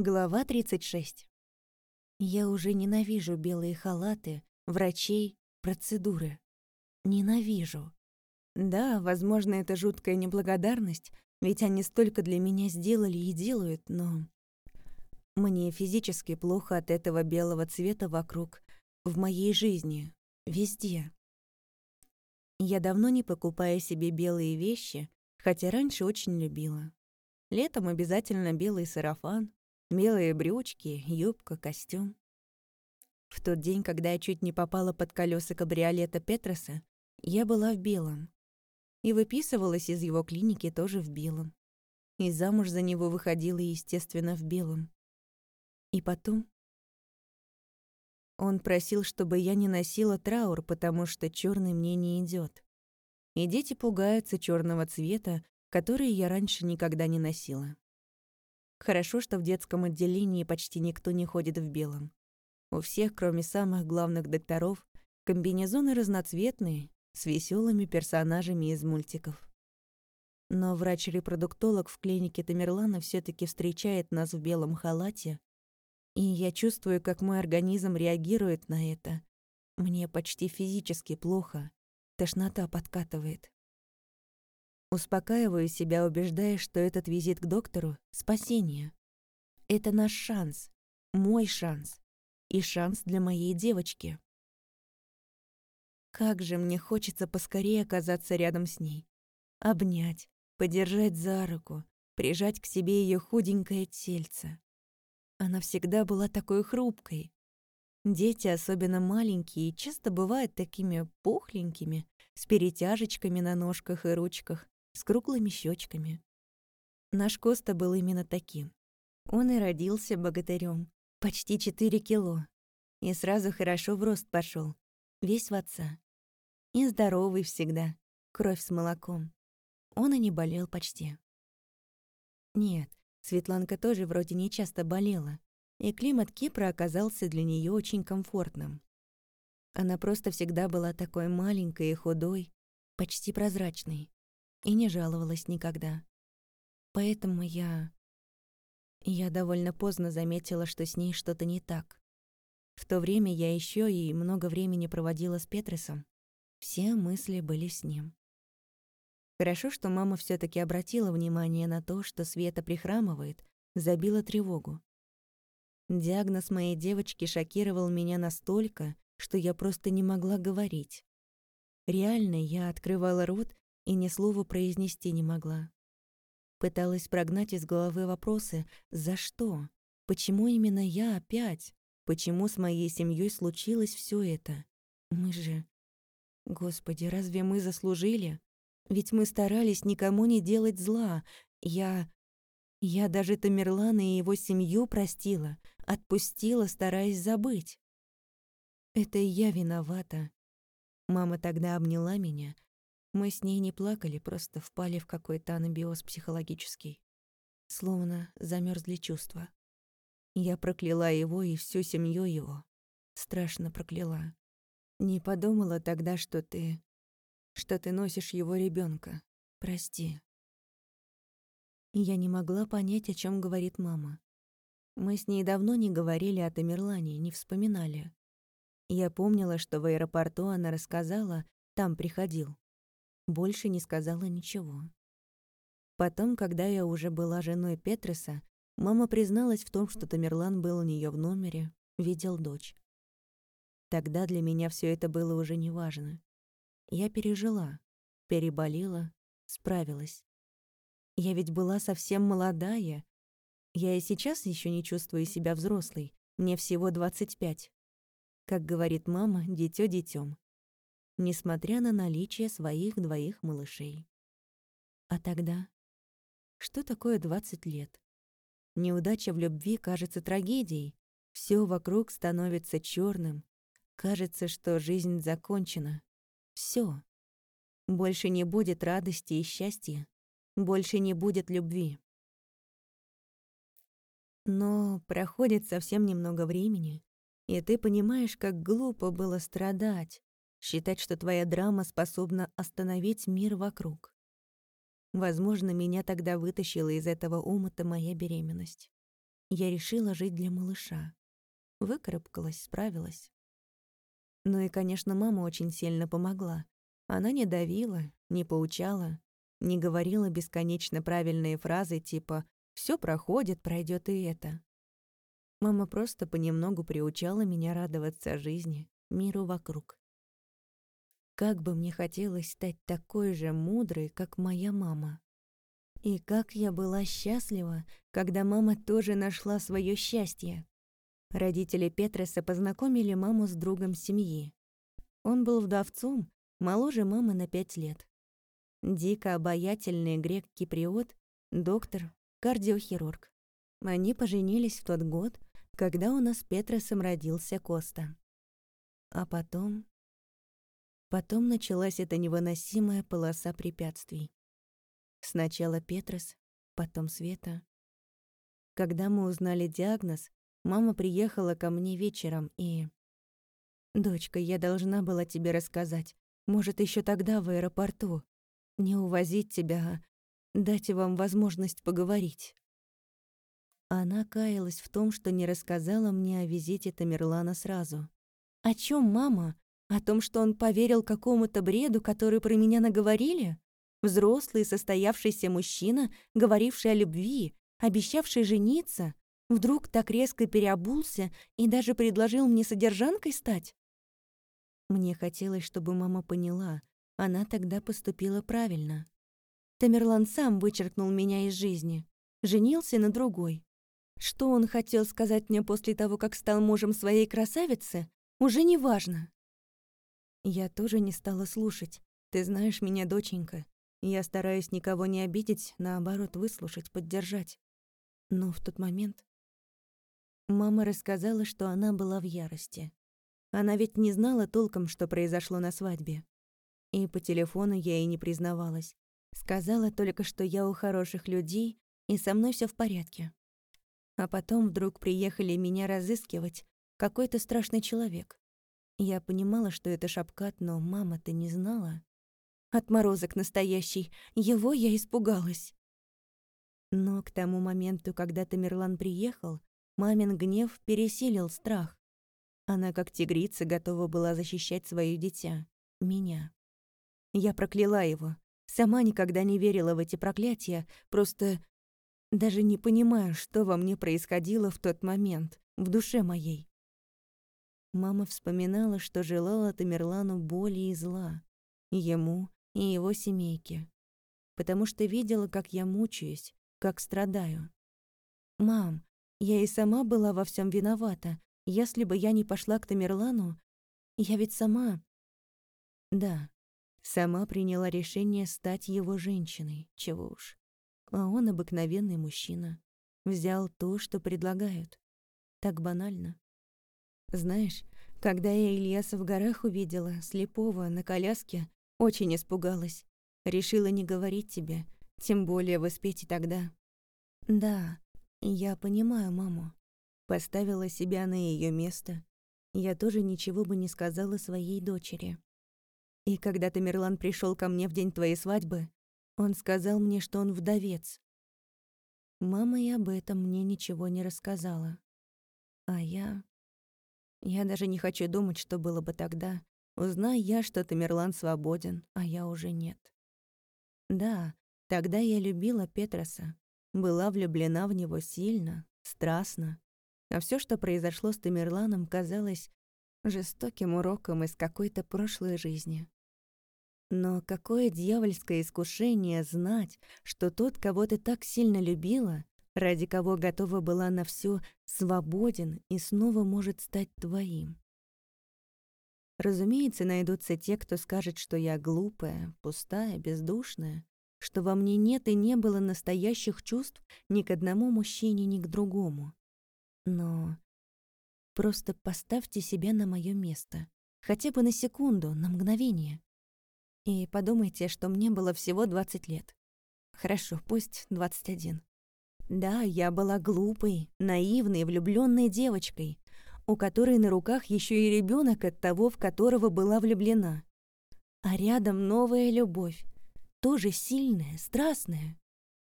Глава 36. Я уже ненавижу белые халаты, врачей, процедуры. Ненавижу. Да, возможно, это жуткая неблагодарность, ведь они столько для меня сделали и делают, но... Мне физически плохо от этого белого цвета вокруг, в моей жизни, везде. Я давно не покупаю себе белые вещи, хотя раньше очень любила. Летом обязательно белый сарафан, Белые брючки, юбка, костюм. В тот день, когда я чуть не попала под колеса кабриолета Петроса, я была в белом. И выписывалась из его клиники тоже в белом. И замуж за него выходила, естественно, в белом. И потом... Он просил, чтобы я не носила траур, потому что черный мне не идет. И дети пугаются черного цвета, который я раньше никогда не носила. Хорошо, что в детском отделении почти никто не ходит в белом. У всех, кроме самых главных докторов, комбинезоны разноцветные, с веселыми персонажами из мультиков. Но врач-репродуктолог в клинике Тамерлана все таки встречает нас в белом халате, и я чувствую, как мой организм реагирует на это. Мне почти физически плохо, тошнота подкатывает. Успокаиваю себя, убеждая, что этот визит к доктору — спасение. Это наш шанс, мой шанс и шанс для моей девочки. Как же мне хочется поскорее оказаться рядом с ней. Обнять, подержать за руку, прижать к себе ее худенькое тельце. Она всегда была такой хрупкой. Дети, особенно маленькие, часто бывают такими пухленькими, с перетяжечками на ножках и ручках, с круглыми щечками. Наш Коста был именно таким. Он и родился богатырем, почти 4 кило, и сразу хорошо в рост пошел, весь в отца. И здоровый всегда, кровь с молоком. Он и не болел почти. Нет, Светланка тоже вроде не часто болела, и климат Кипра оказался для нее очень комфортным. Она просто всегда была такой маленькой и худой, почти прозрачной и не жаловалась никогда. Поэтому я... Я довольно поздно заметила, что с ней что-то не так. В то время я еще и много времени проводила с Петросом. Все мысли были с ним. Хорошо, что мама все таки обратила внимание на то, что Света прихрамывает, забила тревогу. Диагноз моей девочки шокировал меня настолько, что я просто не могла говорить. Реально, я открывала рот и ни слова произнести не могла. Пыталась прогнать из головы вопросы «За что? Почему именно я опять? Почему с моей семьей случилось все это? Мы же... Господи, разве мы заслужили? Ведь мы старались никому не делать зла. Я... Я даже Тамерлана и его семью простила, отпустила, стараясь забыть. Это я виновата. Мама тогда обняла меня, мы с ней не плакали, просто впали в какой-то анабиоз психологический. Словно замерзли чувства. Я прокляла его и всю семью его. Страшно прокляла. Не подумала тогда, что ты... что ты носишь его ребенка. Прости. Я не могла понять, о чем говорит мама. Мы с ней давно не говорили о Тамерлане, не вспоминали. Я помнила, что в аэропорту она рассказала, там приходил. Больше не сказала ничего. Потом, когда я уже была женой Петреса, мама призналась в том, что Тамерлан был у нее в номере, видел дочь. Тогда для меня все это было уже неважно. Я пережила, переболела, справилась. Я ведь была совсем молодая. Я и сейчас еще не чувствую себя взрослой, мне всего 25. Как говорит мама, дитё детем несмотря на наличие своих двоих малышей. А тогда? Что такое 20 лет? Неудача в любви кажется трагедией. Все вокруг становится черным. Кажется, что жизнь закончена. Все. Больше не будет радости и счастья. Больше не будет любви. Но проходит совсем немного времени, и ты понимаешь, как глупо было страдать, Считать, что твоя драма способна остановить мир вокруг. Возможно, меня тогда вытащила из этого омута моя беременность. я решила жить для малыша. Выкарабкалась, справилась. Ну и, конечно, мама очень сильно помогла. Она не давила, не поучала, не говорила бесконечно правильные фразы типа «всё проходит, пройдёт и это». Мама просто понемногу приучала меня радоваться жизни, миру вокруг. Как бы мне хотелось стать такой же мудрой, как моя мама. И как я была счастлива, когда мама тоже нашла свое счастье. Родители Петреса познакомили маму с другом семьи. Он был вдовцом, моложе мамы на пять лет. Дико обаятельный грек-киприот, доктор, кардиохирург. Они поженились в тот год, когда у нас с Петросом родился Коста. А потом... Потом началась эта невыносимая полоса препятствий. Сначала Петрос, потом Света. Когда мы узнали диагноз, мама приехала ко мне вечером и... «Дочка, я должна была тебе рассказать. Может, еще тогда в аэропорту. Не увозить тебя, а дать вам возможность поговорить». Она каялась в том, что не рассказала мне о визите Тамерлана сразу. «О чем, мама? О том, что он поверил какому-то бреду, который про меня наговорили? Взрослый состоявшийся мужчина, говоривший о любви, обещавший жениться, вдруг так резко переобулся и даже предложил мне содержанкой стать? Мне хотелось, чтобы мама поняла, она тогда поступила правильно. Тамерлан сам вычеркнул меня из жизни, женился на другой. Что он хотел сказать мне после того, как стал мужем своей красавицы, уже не важно. Я тоже не стала слушать. Ты знаешь меня, доченька. Я стараюсь никого не обидеть, наоборот, выслушать, поддержать. Но в тот момент... Мама рассказала, что она была в ярости. Она ведь не знала толком, что произошло на свадьбе. И по телефону я ей не признавалась. Сказала только, что я у хороших людей, и со мной все в порядке. А потом вдруг приехали меня разыскивать какой-то страшный человек. Я понимала, что это Шапкат, но мама-то не знала. Отморозок настоящий. Его я испугалась. Но к тому моменту, когда Тамерлан приехал, мамин гнев пересилил страх. Она, как тигрица, готова была защищать свое дитя. Меня. Я прокляла его. Сама никогда не верила в эти проклятия, просто даже не понимаю, что во мне происходило в тот момент, в душе моей. Мама вспоминала, что желала Тамерлану боли и зла. Ему и его семейке. Потому что видела, как я мучаюсь, как страдаю. «Мам, я и сама была во всем виновата. Если бы я не пошла к Тамерлану, я ведь сама...» «Да, сама приняла решение стать его женщиной, чего уж. А он обыкновенный мужчина. Взял то, что предлагают. Так банально. Знаешь, когда я Ильяса в горах увидела, слепого, на коляске, очень испугалась. Решила не говорить тебе, тем более воспеть и тогда. Да, я понимаю маму. Поставила себя на ее место. Я тоже ничего бы не сказала своей дочери. И когда Тамерлан пришел ко мне в день твоей свадьбы, он сказал мне, что он вдовец. Мама и об этом мне ничего не рассказала. А я... Я даже не хочу думать, что было бы тогда, Узнай я, что Тамерлан свободен, а я уже нет. Да, тогда я любила Петроса, была влюблена в него сильно, страстно. А все, что произошло с Тамерланом, казалось жестоким уроком из какой-то прошлой жизни. Но какое дьявольское искушение знать, что тот, кого ты так сильно любила, ради кого готова была на все, свободен и снова может стать твоим. Разумеется, найдутся те, кто скажет, что я глупая, пустая, бездушная, что во мне нет и не было настоящих чувств ни к одному мужчине, ни к другому. Но просто поставьте себя на моё место, хотя бы на секунду, на мгновение. И подумайте, что мне было всего 20 лет. Хорошо, пусть 21. Да, я была глупой, наивной, влюбленной девочкой, у которой на руках еще и ребенок от того, в которого была влюблена. А рядом новая любовь, тоже сильная, страстная,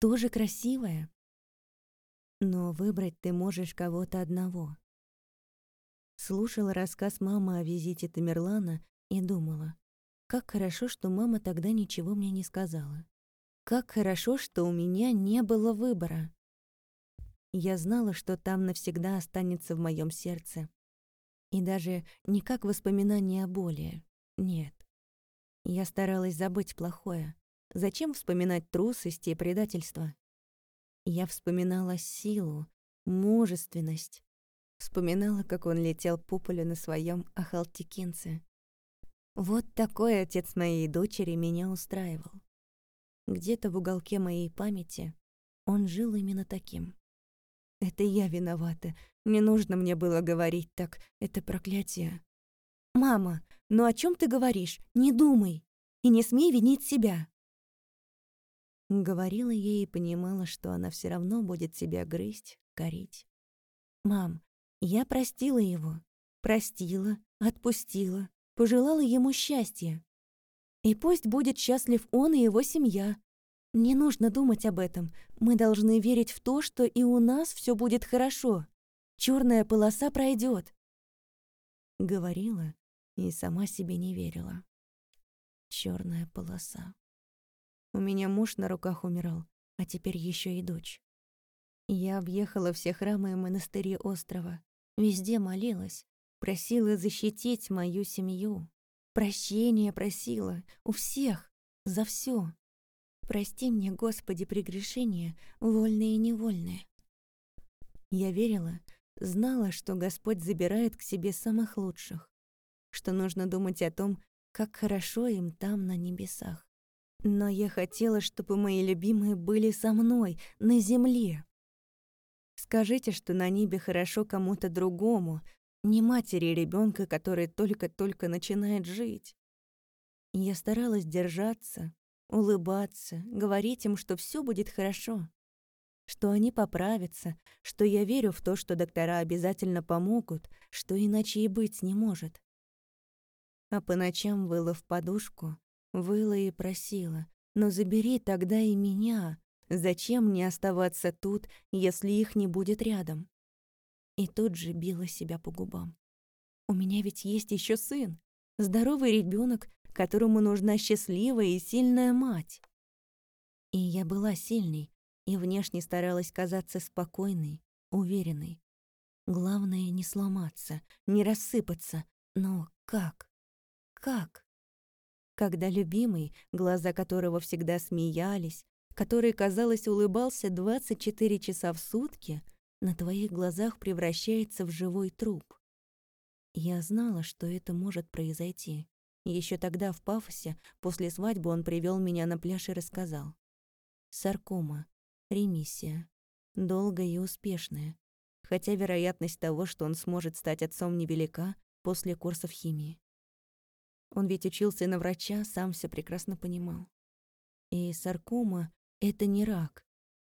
тоже красивая. Но выбрать ты можешь кого-то одного. Слушала рассказ мамы о визите Тамерлана и думала, как хорошо, что мама тогда ничего мне не сказала. Как хорошо, что у меня не было выбора. Я знала, что там навсегда останется в моем сердце. И даже не как воспоминание о боли. Нет. Я старалась забыть плохое. Зачем вспоминать трусость и предательство? Я вспоминала силу, мужественность. Вспоминала, как он летел по полю на своем ахалтикинце. Вот такой отец моей дочери меня устраивал. Где-то в уголке моей памяти он жил именно таким. Это я виновата. Не нужно мне было говорить так. Это проклятие. «Мама, ну о чем ты говоришь? Не думай. И не смей винить себя». Говорила ей и понимала, что она все равно будет себя грызть, корить. «Мам, я простила его. Простила, отпустила, пожелала ему счастья. И пусть будет счастлив он и его семья. Не нужно думать об этом. Мы должны верить в то, что и у нас все будет хорошо. Черная полоса пройдет. Говорила и сама себе не верила. Черная полоса. У меня муж на руках умирал, а теперь еще и дочь. Я объехала все храмы и монастыри острова. Везде молилась, просила защитить мою семью. Прощения просила у всех за все. Прости мне, Господи, прегрешения, вольные и невольные. Я верила, знала, что Господь забирает к себе самых лучших, что нужно думать о том, как хорошо им там на небесах. Но я хотела, чтобы мои любимые были со мной, на земле. Скажите, что на небе хорошо кому-то другому, не матери ребенка, который только-только начинает жить. Я старалась держаться, улыбаться, говорить им, что все будет хорошо, что они поправятся, что я верю в то, что доктора обязательно помогут, что иначе и быть не может. А по ночам выла в подушку, выла и просила, «Но забери тогда и меня. Зачем мне оставаться тут, если их не будет рядом?» И тут же била себя по губам. «У меня ведь есть еще сын, здоровый ребенок, которому нужна счастливая и сильная мать. И я была сильной, и внешне старалась казаться спокойной, уверенной. Главное — не сломаться, не рассыпаться. Но как? Как? Когда любимый, глаза которого всегда смеялись, который, казалось, улыбался 24 часа в сутки, на твоих глазах превращается в живой труп. Я знала, что это может произойти. Еще тогда в Пафосе, после свадьбы, он привел меня на пляж и рассказал. Саркома. Ремиссия. Долгая и успешная. Хотя вероятность того, что он сможет стать отцом невелика после курсов химии. Он ведь учился на врача, сам все прекрасно понимал. И саркома — это не рак.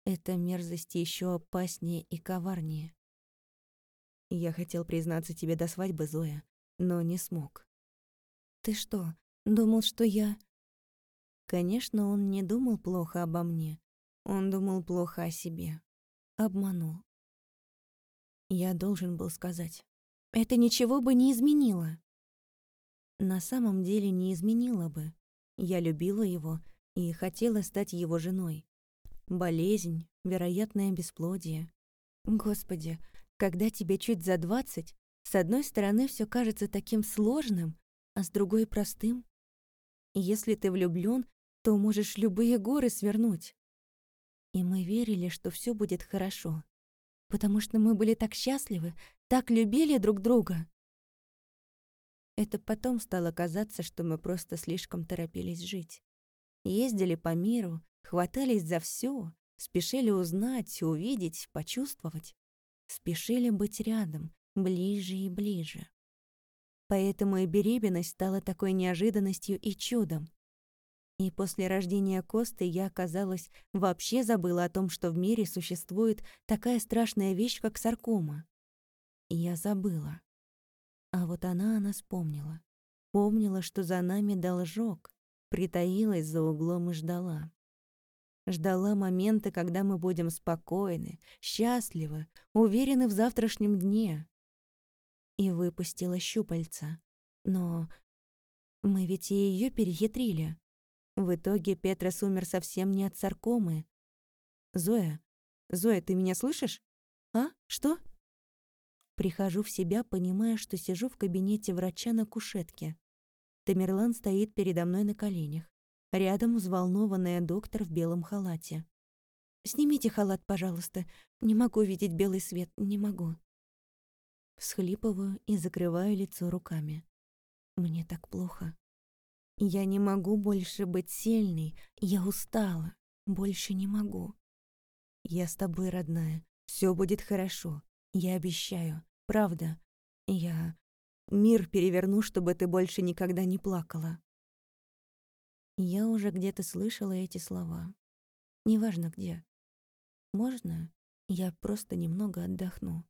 Это мерзость еще опаснее и коварнее. Я хотел признаться тебе до свадьбы, Зоя, но не смог. «Ты что, думал, что я...» Конечно, он не думал плохо обо мне. Он думал плохо о себе. Обманул. Я должен был сказать. Это ничего бы не изменило. На самом деле не изменило бы. Я любила его и хотела стать его женой. Болезнь, вероятное бесплодие. Господи, когда тебе чуть за двадцать, с одной стороны все кажется таким сложным, а с другой простым. если ты влюблён, то можешь любые горы свернуть. И мы верили, что всё будет хорошо, потому что мы были так счастливы, так любили друг друга. Это потом стало казаться, что мы просто слишком торопились жить. Ездили по миру, хватались за всё, спешили узнать, увидеть, почувствовать. Спешили быть рядом, ближе и ближе. Поэтому и беременность стала такой неожиданностью и чудом. И после рождения Косты я, казалось, вообще забыла о том, что в мире существует такая страшная вещь, как саркома. я забыла. А вот она она вспомнила. Помнила, что за нами должок, притаилась за углом и ждала. Ждала момента, когда мы будем спокойны, счастливы, уверены в завтрашнем дне. И выпустила щупальца. Но мы ведь и ее перехитрили. В итоге Петрос умер совсем не от саркомы. Зоя, Зоя, ты меня слышишь? А? Что? Прихожу в себя, понимая, что сижу в кабинете врача на кушетке. Тамерлан стоит передо мной на коленях. Рядом взволнованная доктор в белом халате. «Снимите халат, пожалуйста. Не могу видеть белый свет, не могу». Всхлипываю и закрываю лицо руками. Мне так плохо. Я не могу больше быть сильной. Я устала. Больше не могу. Я с тобой, родная. Все будет хорошо. Я обещаю. Правда. Я мир переверну, чтобы ты больше никогда не плакала. Я уже где-то слышала эти слова. Неважно где. Можно я просто немного отдохну?